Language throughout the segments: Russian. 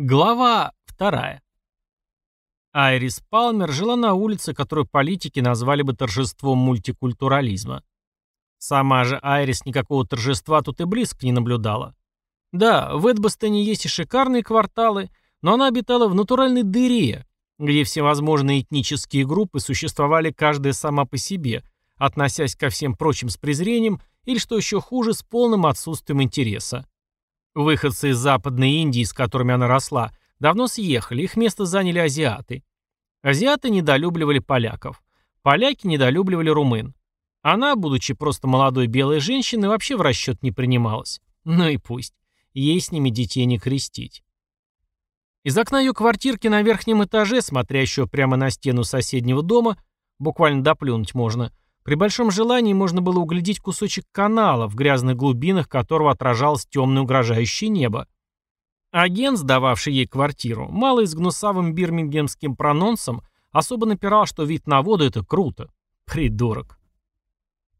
Глава вторая. Айрис Палмер жила на улице, которую политики назвали бы торжеством мультикультурализма. Сама же Айрис никакого торжества тут и близко не наблюдала. Да, в Эдбостоне есть и шикарные кварталы, но она обитала в натуральной дыре, где всевозможные этнические группы существовали каждая сама по себе, относясь ко всем прочим с презрением или, что еще хуже, с полным отсутствием интереса. Выходцы из Западной Индии, с которыми она росла, давно съехали, их место заняли азиаты. Азиаты недолюбливали поляков. Поляки недолюбливали румын. Она, будучи просто молодой белой женщиной, вообще в расчет не принималась. Ну и пусть. Ей с ними детей не крестить. Из окна ее квартирки на верхнем этаже, смотрящего прямо на стену соседнего дома, буквально доплюнуть можно – при большом желании можно было углядеть кусочек канала, в грязных глубинах которого отражалось темное угрожающее небо. Агент, сдававший ей квартиру, малый с гнусавым бирмингемским прононсом, особо напирал, что вид на воду — это круто. Придурок.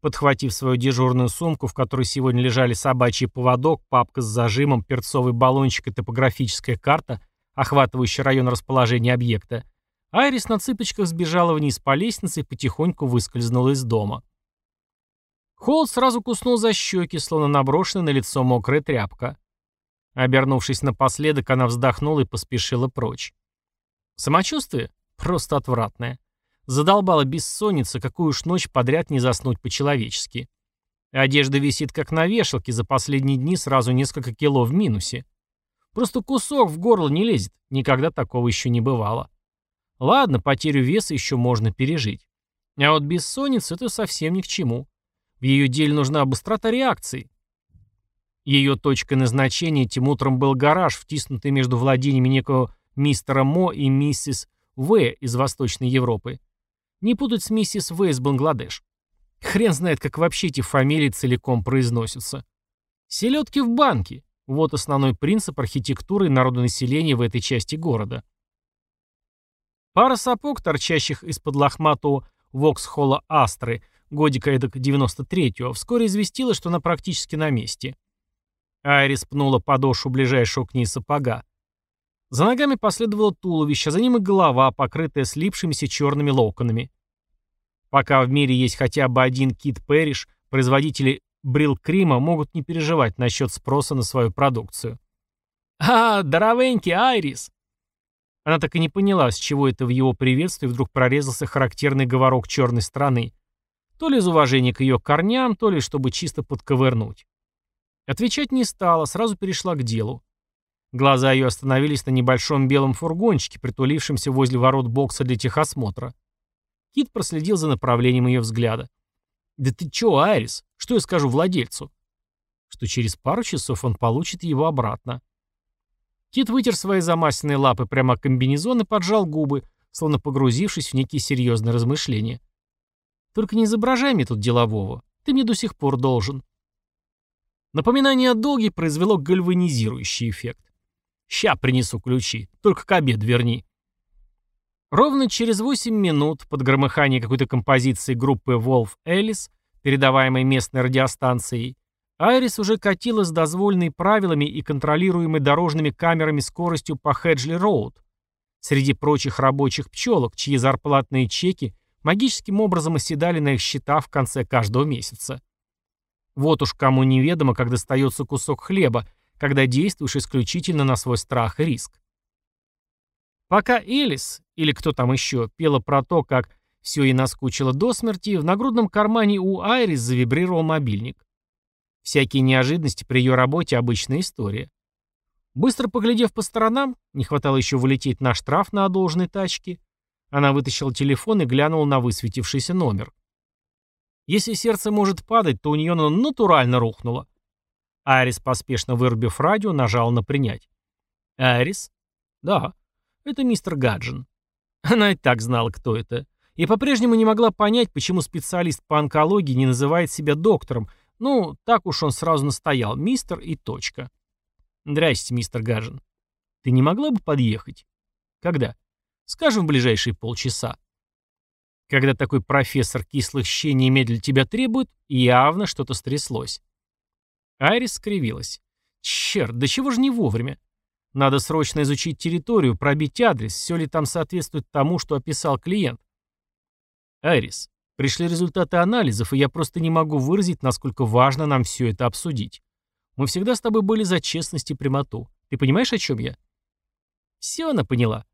Подхватив свою дежурную сумку, в которой сегодня лежали собачий поводок, папка с зажимом, перцовый баллончик и топографическая карта, охватывающая район расположения объекта, Айрис на цыпочках сбежала вниз по лестнице и потихоньку выскользнула из дома. Холод сразу куснул за щеки, словно наброшенная на лицо мокрая тряпка. Обернувшись напоследок, она вздохнула и поспешила прочь. Самочувствие? Просто отвратное. Задолбала бессонница, какую уж ночь подряд не заснуть по-человечески. Одежда висит как на вешалке, за последние дни сразу несколько кило в минусе. Просто кусок в горло не лезет, никогда такого еще не бывало. Ладно, потерю веса еще можно пережить. А вот бессонница – это совсем ни к чему. В ее деле нужна быстрота реакции. Ее точкой назначения этим утром был гараж, втиснутый между владениями некого мистера Мо и миссис В из Восточной Европы. Не путать с миссис В из Бангладеш. Хрен знает, как вообще эти фамилии целиком произносятся. Селедки в банке. Вот основной принцип архитектуры и народонаселения в этой части города. Пара сапог, торчащих из-под лохматого воксхолла Астры, годика эдак 93-го, вскоре известила, что она практически на месте. Айрис пнула подошву ближайшего к ней сапога. За ногами последовало туловище, за ним и голова, покрытая слипшимися черными локонами. Пока в мире есть хотя бы один Кит Пэриш, производители Брил Крима могут не переживать насчет спроса на свою продукцию. «А, здоровенький, Айрис!» Она так и не поняла, с чего это в его приветствии вдруг прорезался характерный говорок черной страны. То ли из уважения к ее корням, то ли чтобы чисто подковырнуть. Отвечать не стала, сразу перешла к делу. Глаза ее остановились на небольшом белом фургончике, притулившемся возле ворот бокса для техосмотра. Кит проследил за направлением ее взгляда. «Да ты чё, Айрис? Что я скажу владельцу?» «Что через пару часов он получит его обратно». Кит вытер свои замасленные лапы прямо комбинезон и поджал губы, словно погрузившись в некие серьезные размышления. «Только не изображай мне тут делового. Ты мне до сих пор должен». Напоминание о долге произвело гальванизирующий эффект. «Ща принесу ключи, только к обеду верни». Ровно через 8 минут под громыхание какой-то композиции группы Wolf Элис, передаваемой местной радиостанцией, Айрис уже катила с дозволенной правилами и контролируемой дорожными камерами скоростью по Хеджли-Роуд. Среди прочих рабочих пчелок, чьи зарплатные чеки магическим образом оседали на их счета в конце каждого месяца. Вот уж кому неведомо, как достается кусок хлеба, когда действуешь исключительно на свой страх и риск. Пока Элис, или кто там еще, пела про то, как все ей наскучило до смерти, в нагрудном кармане у Айрис завибрировал мобильник. Всякие неожиданности при ее работе – обычная история. Быстро поглядев по сторонам, не хватало еще вылететь на штраф на одолженной тачке, она вытащила телефон и глянула на высветившийся номер. Если сердце может падать, то у нее оно натурально рухнуло. Айрис, поспешно вырубив радио, нажал на «принять». «Айрис?» «Да, это мистер Гаджин». Она и так знала, кто это. И по-прежнему не могла понять, почему специалист по онкологии не называет себя доктором, ну, так уж он сразу настоял, мистер и точка. Здрасте, мистер Гажин. Ты не могла бы подъехать? Когда? Скажем, в ближайшие полчаса. Когда такой профессор кислых щей немедленно тебя требует, явно что-то стряслось. Айрис скривилась. Черт, да чего же не вовремя? Надо срочно изучить территорию, пробить адрес, все ли там соответствует тому, что описал клиент. Айрис, пришли результаты анализов, и я просто не могу выразить, насколько важно нам все это обсудить. Мы всегда с тобой были за честность и прямоту. Ты понимаешь, о чем я? Все она поняла.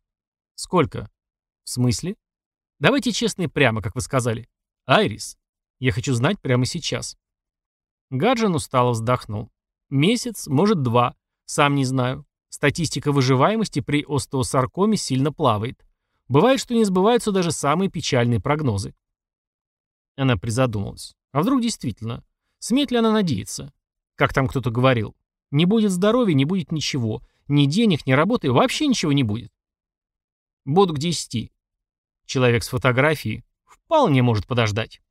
Сколько? В смысле? Давайте честно и прямо, как вы сказали. Айрис, я хочу знать прямо сейчас. Гаджин устало вздохнул. Месяц, может два. Сам не знаю. Статистика выживаемости при остеосаркоме сильно плавает. Бывает, что не сбываются даже самые печальные прогнозы. Она призадумалась. А вдруг действительно? Смеет ли она надеяться? Как там кто-то говорил. Не будет здоровья, не будет ничего. Ни денег, ни работы, вообще ничего не будет. Буду к десяти. Человек с фотографией вполне может подождать.